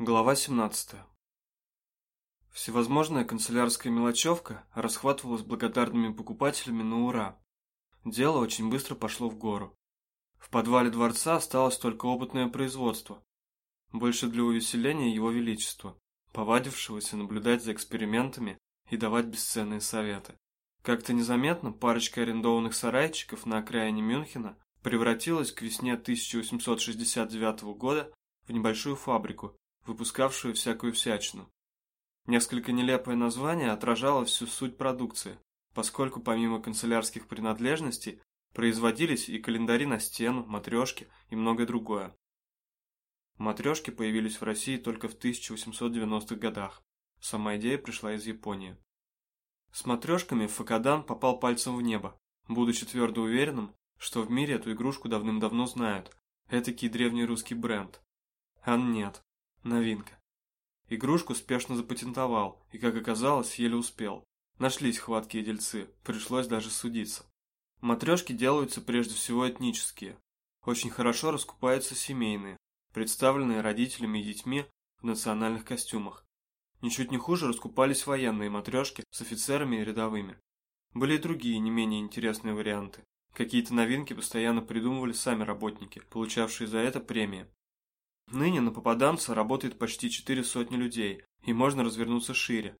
Глава 17. Всевозможная канцелярская мелочевка расхватывалась благодарными покупателями на ура. Дело очень быстро пошло в гору. В подвале дворца осталось только опытное производство. Больше для увеселения его величества, повадившегося наблюдать за экспериментами и давать бесценные советы. Как-то незаметно парочка арендованных сарайчиков на окраине Мюнхена превратилась к весне 1869 года в небольшую фабрику, выпускавшую всякую всячину. Несколько нелепое название отражало всю суть продукции, поскольку помимо канцелярских принадлежностей производились и календари на стену, матрешки и многое другое. Матрешки появились в России только в 1890-х годах. Сама идея пришла из Японии. С матрешками Факадан попал пальцем в небо, будучи твердо уверенным, что в мире эту игрушку давным-давно знают. Этакий древний русский бренд. А нет, новинка. Игрушку спешно запатентовал, и, как оказалось, еле успел. Нашлись хваткие дельцы, пришлось даже судиться. Матрешки делаются прежде всего этнические. Очень хорошо раскупаются семейные, представленные родителями и детьми в национальных костюмах. Ничуть не хуже раскупались военные матрешки с офицерами и рядовыми. Были и другие, не менее интересные варианты. Какие-то новинки постоянно придумывали сами работники, получавшие за это премии. Ныне на попаданца работает почти четыре сотни людей, и можно развернуться шире.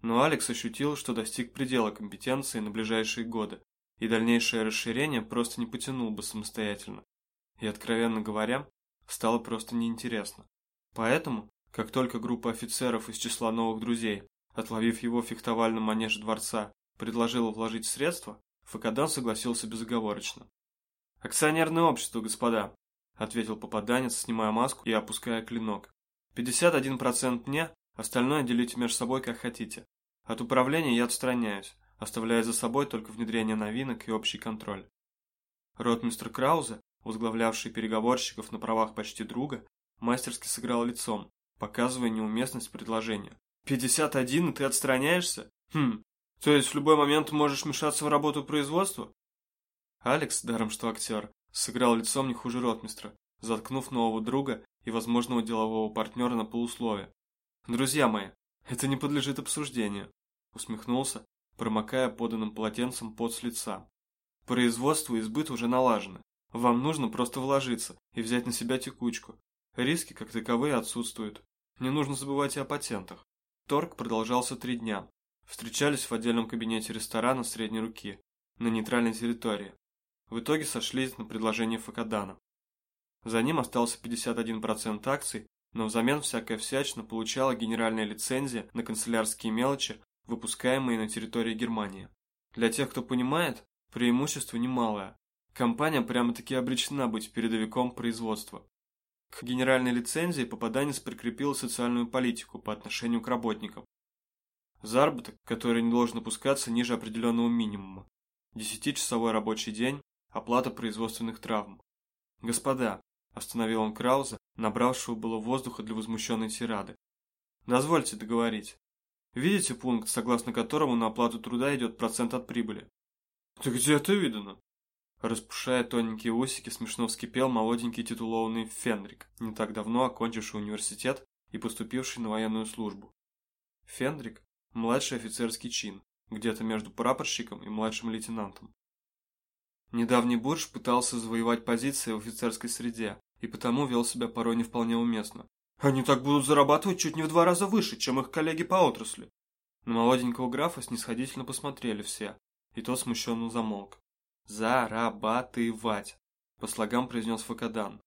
Но Алекс ощутил, что достиг предела компетенции на ближайшие годы, и дальнейшее расширение просто не потянул бы самостоятельно. И, откровенно говоря, стало просто неинтересно. Поэтому, как только группа офицеров из числа новых друзей, отловив его в фехтовальном манеже дворца, предложила вложить средства, Факадан согласился безоговорочно. «Акционерное общество, господа», ответил попаданец, снимая маску и опуская клинок. «Пятьдесят один процент мне, остальное делите между собой как хотите. От управления я отстраняюсь, оставляя за собой только внедрение новинок и общий контроль». Ротмистр Краузе, возглавлявший переговорщиков на правах почти друга, мастерски сыграл лицом, показывая неуместность предложения. «Пятьдесят один, и ты отстраняешься? Хм, то есть в любой момент можешь мешаться в работу производства?» Алекс, даром что актер, сыграл лицом не хуже ротмистра, заткнув нового друга и возможного делового партнера на полусловие. «Друзья мои, это не подлежит обсуждению», усмехнулся, промокая поданным полотенцем пот с лица. «Производство и сбыт уже налажены. Вам нужно просто вложиться и взять на себя текучку. Риски, как таковые, отсутствуют. Не нужно забывать и о патентах. Торг продолжался три дня. Встречались в отдельном кабинете ресторана средней руки, на нейтральной территории, в итоге сошлись на предложение Факадана. За ним остался 51% акций, но взамен всякая всячина получала генеральная лицензия на канцелярские мелочи, выпускаемые на территории Германии. Для тех, кто понимает, преимущество немалое. Компания прямо-таки обречена быть передовиком производства. К генеральной лицензии попаданец прикрепил социальную политику по отношению к работникам. Заработок, который не должен опускаться ниже определенного минимума. Десятичасовой рабочий день, оплата производственных травм. «Господа», – остановил он Крауза, набравшего было воздуха для возмущенной тирады. «Дозвольте договорить. Видите пункт, согласно которому на оплату труда идет процент от прибыли?» «Да где это видано?» Распушая тоненькие усики, смешно вскипел молоденький титулованный Фенрик, не так давно окончивший университет и поступивший на военную службу. Фенрик – младший офицерский чин, где-то между прапорщиком и младшим лейтенантом. Недавний Бурж пытался завоевать позиции в офицерской среде, и потому вел себя порой не вполне уместно. Они так будут зарабатывать чуть не в два раза выше, чем их коллеги по отрасли. На молоденького графа снисходительно посмотрели все, и тот смущенно замолк. «Зарабатывать!» – по слогам произнес Факадан.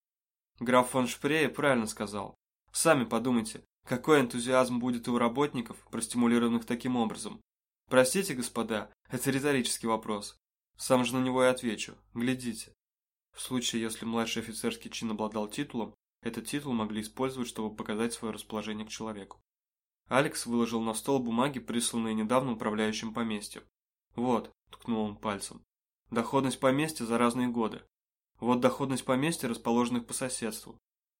Граф фон Шпрее правильно сказал. Сами подумайте, какой энтузиазм будет у работников, простимулированных таким образом. Простите, господа, это риторический вопрос. Сам же на него и отвечу. Глядите. В случае, если младший офицерский чин обладал титулом, этот титул могли использовать, чтобы показать свое расположение к человеку. Алекс выложил на стол бумаги, присланные недавно управляющим поместьем. «Вот», – ткнул он пальцем, – «доходность поместья за разные годы. Вот доходность поместья, расположенных по соседству».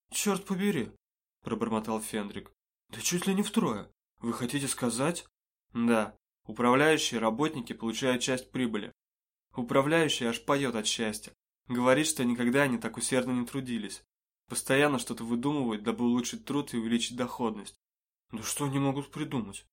«Черт побери», – пробормотал Фендрик. «Да чуть ли не втрое. Вы хотите сказать?» «Да. Управляющие работники получают часть прибыли, Управляющий аж поет от счастья. Говорит, что никогда они так усердно не трудились. Постоянно что-то выдумывают, дабы улучшить труд и увеличить доходность. Да что они могут придумать?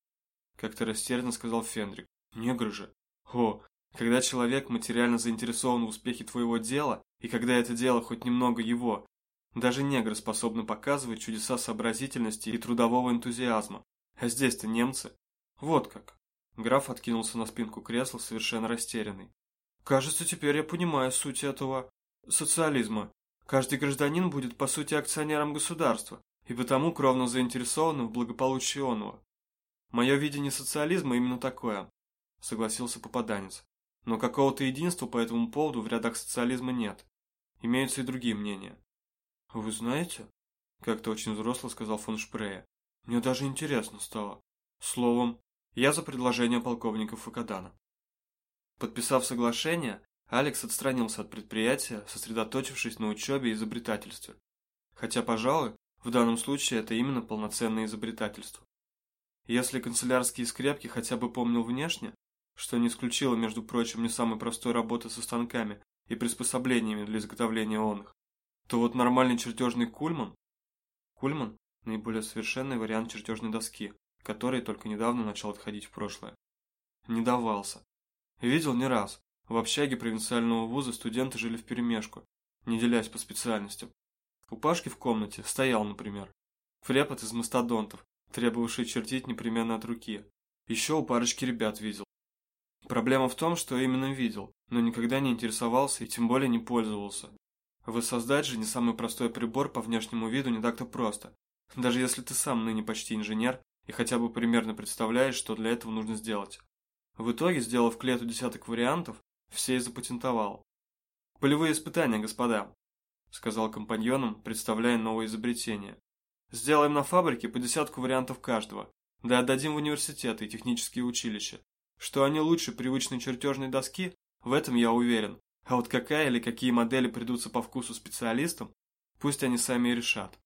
Как-то растерянно сказал Фендрик. Негры же. О, когда человек материально заинтересован в успехе твоего дела, и когда это дело хоть немного его, даже негры способны показывать чудеса сообразительности и трудового энтузиазма. А здесь-то немцы. Вот как. Граф откинулся на спинку кресла, совершенно растерянный. Кажется, теперь я понимаю суть этого социализма. Каждый гражданин будет, по сути, акционером государства, и потому кровно заинтересованным в благополучии оного. Мое видение социализма именно такое, согласился попаданец. Но какого-то единства по этому поводу в рядах социализма нет. Имеются и другие мнения. Вы знаете? Как-то очень взросло сказал фон Шпрее. Мне даже интересно стало. Словом, я за предложение полковника Факадана. Подписав соглашение, Алекс отстранился от предприятия, сосредоточившись на учебе и изобретательстве. Хотя, пожалуй, в данном случае это именно полноценное изобретательство. Если канцелярские скрепки хотя бы помнил внешне, что не исключило, между прочим, не самой простой работы со станками и приспособлениями для изготовления он то вот нормальный чертежный кульман... Кульман – наиболее совершенный вариант чертежной доски, который только недавно начал отходить в прошлое. Не давался. Видел не раз. В общаге провинциального вуза студенты жили вперемешку, не делясь по специальностям. У Пашки в комнате стоял, например, препод из мастодонтов, требовавший чертить непременно от руки. Еще у парочки ребят видел. Проблема в том, что именно видел, но никогда не интересовался и тем более не пользовался. Воссоздать же не самый простой прибор по внешнему виду не так-то просто, даже если ты сам ныне почти инженер и хотя бы примерно представляешь, что для этого нужно сделать. В итоге, сделав к лету десяток вариантов, все и запатентовал. «Полевые испытания, господа», — сказал компаньонам, представляя новое изобретение. «Сделаем на фабрике по десятку вариантов каждого, да отдадим в университеты и технические училища. Что они лучше привычной чертежной доски, в этом я уверен, а вот какая или какие модели придутся по вкусу специалистам, пусть они сами и решат».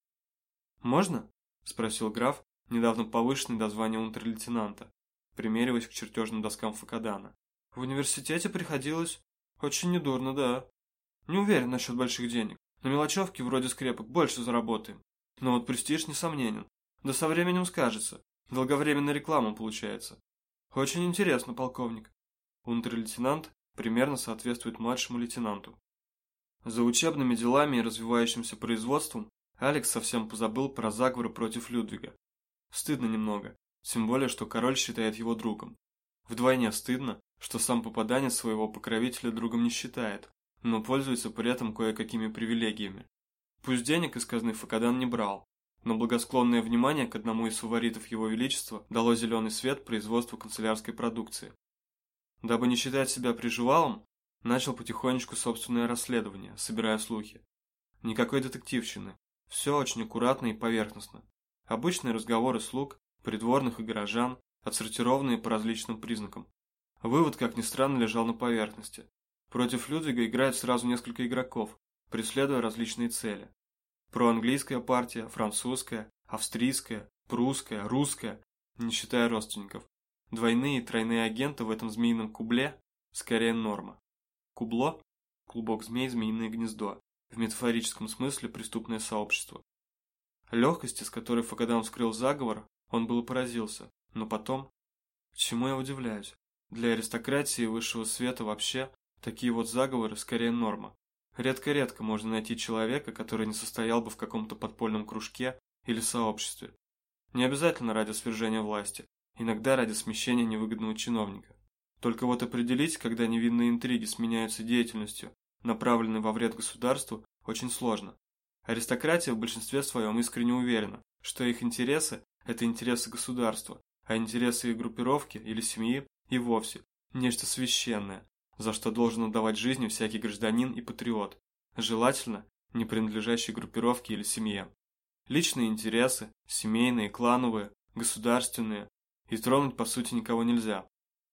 «Можно?» – спросил граф, недавно повышенный до звания унтер-лейтенанта, примериваясь к чертежным доскам Факадана. В университете приходилось очень недурно, да. Не уверен насчет больших денег. На мелочевке вроде скрепок больше заработаем. Но вот престиж несомненен. Да со временем скажется. Долговременная реклама получается. Очень интересно, полковник. Унтер-лейтенант примерно соответствует младшему лейтенанту. За учебными делами и развивающимся производством Алекс совсем позабыл про заговоры против Людвига. Стыдно немного, тем более, что король считает его другом. Вдвойне стыдно, что сам попаданец своего покровителя другом не считает, но пользуется при этом кое-какими привилегиями. Пусть денег из казны Факадан не брал, но благосклонное внимание к одному из фаворитов его величества дало зеленый свет производству канцелярской продукции. Дабы не считать себя приживалом, начал потихонечку собственное расследование, собирая слухи. Никакой детективщины, все очень аккуратно и поверхностно. Обычные разговоры слуг, придворных и горожан, отсортированные по различным признакам. Вывод, как ни странно, лежал на поверхности. Против Людвига играет сразу несколько игроков, преследуя различные цели. Проанглийская партия, французская, австрийская, прусская, русская, не считая родственников. Двойные и тройные агенты в этом змеином кубле скорее норма. Кубло – клубок змей, змеиное гнездо, в метафорическом смысле преступное сообщество. Легкости, с которой Факадам вскрыл заговор, он было поразился, но потом... Чему я удивляюсь? Для аристократии высшего света вообще такие вот заговоры скорее норма. Редко-редко можно найти человека, который не состоял бы в каком-то подпольном кружке или сообществе. Не обязательно ради свержения власти, иногда ради смещения невыгодного чиновника. Только вот определить, когда невинные интриги сменяются деятельностью, направленной во вред государству, очень сложно. Аристократия в большинстве своем искренне уверена, что их интересы – это интересы государства, а интересы их группировки или семьи и вовсе нечто священное, за что должен отдавать жизни всякий гражданин и патриот, желательно не принадлежащий группировке или семье. Личные интересы, семейные, клановые, государственные, и тронуть по сути никого нельзя.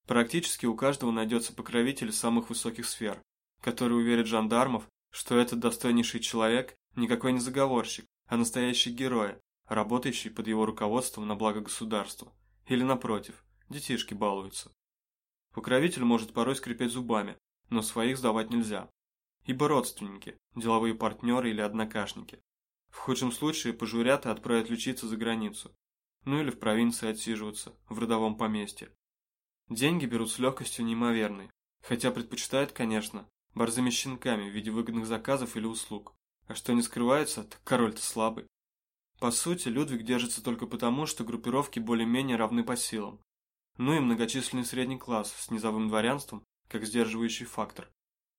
Практически у каждого найдется покровитель самых высоких сфер, который уверит жандармов, что этот достойнейший человек никакой не заговорщик, а настоящий герой, работающий под его руководством на благо государства. Или напротив, детишки балуются. Покровитель может порой скрипеть зубами, но своих сдавать нельзя. Ибо родственники, деловые партнеры или однокашники. В худшем случае пожурят и отправят лечиться за границу. Ну или в провинции отсиживаться, в родовом поместье. Деньги берут с легкостью неимоверной, хотя предпочитают, конечно, борзыми щенками в виде выгодных заказов или услуг. А что не скрывается, так король-то слабый. По сути, Людвиг держится только потому, что группировки более-менее равны по силам. Ну и многочисленный средний класс с низовым дворянством, как сдерживающий фактор.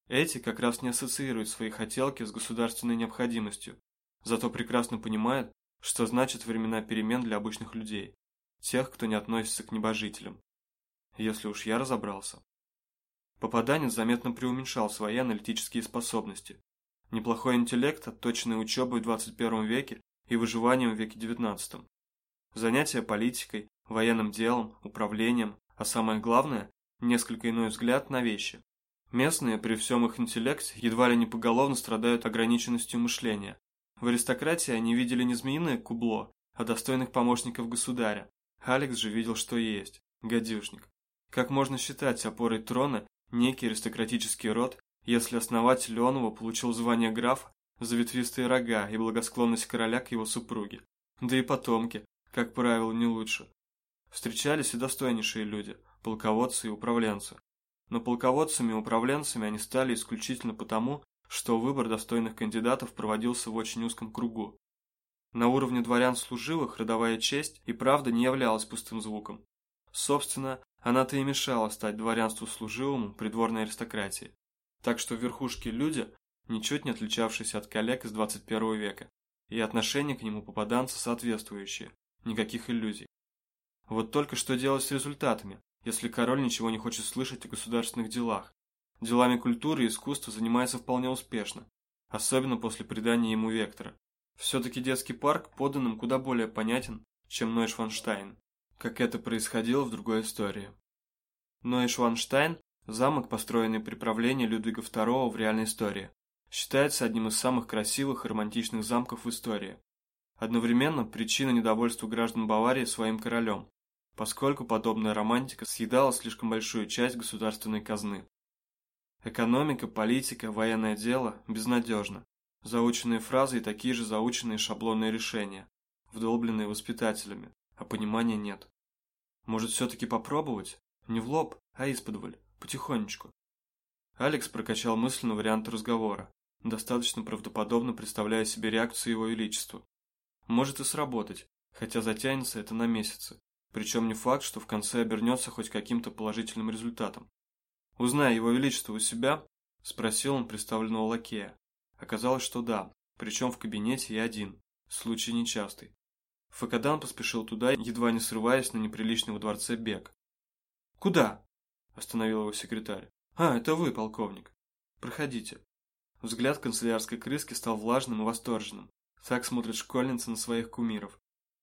Эти как раз не ассоциируют свои хотелки с государственной необходимостью, зато прекрасно понимают, что значит времена перемен для обычных людей, тех, кто не относится к небожителям. Если уж я разобрался. Попаданец заметно преуменьшал свои аналитические способности. Неплохой интеллект, отточенный учебой в 21 веке и выживанием в веке 19. Занятия политикой, военным делом, управлением, а самое главное – несколько иной взгляд на вещи. Местные, при всем их интеллекте, едва ли не поголовно страдают ограниченностью мышления. В аристократии они видели не змеиное кубло, а достойных помощников государя. Алекс же видел, что есть – гадюшник. Как можно считать опорой трона некий аристократический род, если основатель Леонова получил звание графа за ветвистые рога и благосклонность короля к его супруге? Да и потомки, как правило, не лучше. Встречались и достойнейшие люди, полководцы и управленцы. Но полководцами и управленцами они стали исключительно потому, что выбор достойных кандидатов проводился в очень узком кругу. На уровне дворян-служилых родовая честь и правда не являлась пустым звуком. Собственно, она-то и мешала стать дворянству служилому придворной аристократии. Так что верхушки люди, ничуть не отличавшиеся от коллег из 21 века, и отношение к нему попаданца соответствующие, никаких иллюзий. Вот только что делать с результатами, если король ничего не хочет слышать о государственных делах? Делами культуры и искусства занимается вполне успешно, особенно после придания ему вектора. Все-таки детский парк поданным куда более понятен, чем Нойшванштайн как это происходило в другой истории. Но и Шванштайн, замок, построенный при правлении Людвига II в реальной истории, считается одним из самых красивых и романтичных замков в истории. Одновременно причина недовольства граждан Баварии своим королем, поскольку подобная романтика съедала слишком большую часть государственной казны. Экономика, политика, военное дело безнадежно. Заученные фразы и такие же заученные шаблонные решения, вдолбленные воспитателями, а понимания нет. Может, все-таки попробовать? Не в лоб, а исподволь, потихонечку. Алекс прокачал мысленно вариант разговора, достаточно правдоподобно представляя себе реакцию его величества. Может и сработать, хотя затянется это на месяцы. Причем не факт, что в конце обернется хоть каким-то положительным результатом. Узная его величество у себя, спросил он представленного лакея. Оказалось, что да, причем в кабинете и один, случай нечастый. Факадан поспешил туда, едва не срываясь на неприличный во дворце бег. «Куда?» – остановил его секретарь. «А, это вы, полковник. Проходите». Взгляд канцелярской крыски стал влажным и восторженным. Так смотрит школьница на своих кумиров.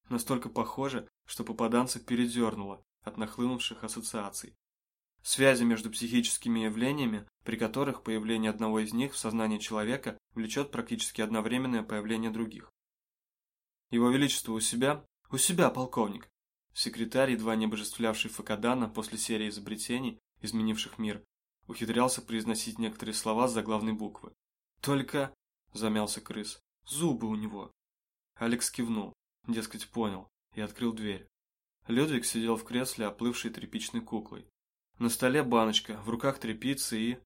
Настолько похоже, что попаданца передернуло от нахлынувших ассоциаций. Связи между психическими явлениями, при которых появление одного из них в сознании человека влечет практически одновременное появление других. Его Величество у себя? У себя, полковник. Секретарь, едва не обожествлявший Факадана после серии изобретений, изменивших мир, ухитрялся произносить некоторые слова с заглавной буквы. Только, замялся крыс, зубы у него. Алекс кивнул, дескать, понял, и открыл дверь. Людвиг сидел в кресле, оплывшей тряпичной куклой. На столе баночка, в руках тряпицы и...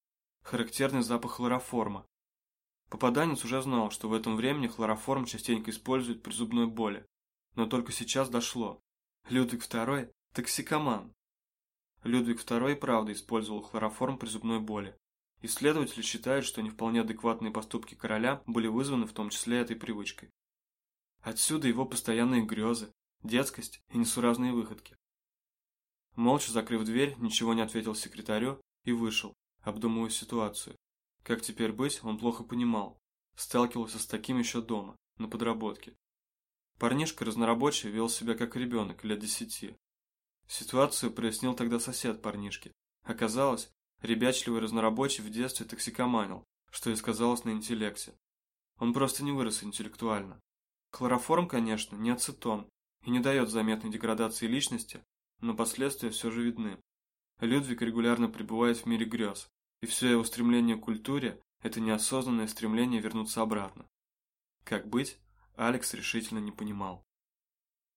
характерный запах хлороформа, Попаданец уже знал, что в этом времени хлороформ частенько используют при зубной боли. Но только сейчас дошло. Людвиг II – токсикоман. Людвиг II правда использовал хлороформ при зубной боли. Исследователи считают, что не вполне адекватные поступки короля были вызваны в том числе этой привычкой. Отсюда его постоянные грезы, детскость и несуразные выходки. Молча закрыв дверь, ничего не ответил секретарю и вышел, обдумывая ситуацию. Как теперь быть, он плохо понимал. Сталкивался с таким еще дома, на подработке. Парнишка разнорабочий вел себя как ребенок лет десяти. Ситуацию прояснил тогда сосед парнишки. Оказалось, ребячливый разнорабочий в детстве токсикоманил, что и сказалось на интеллекте. Он просто не вырос интеллектуально. Хлороформ, конечно, не ацетон и не дает заметной деградации личности, но последствия все же видны. Людвиг регулярно пребывает в мире грез, и все его стремление к культуре – это неосознанное стремление вернуться обратно. Как быть? Алекс решительно не понимал.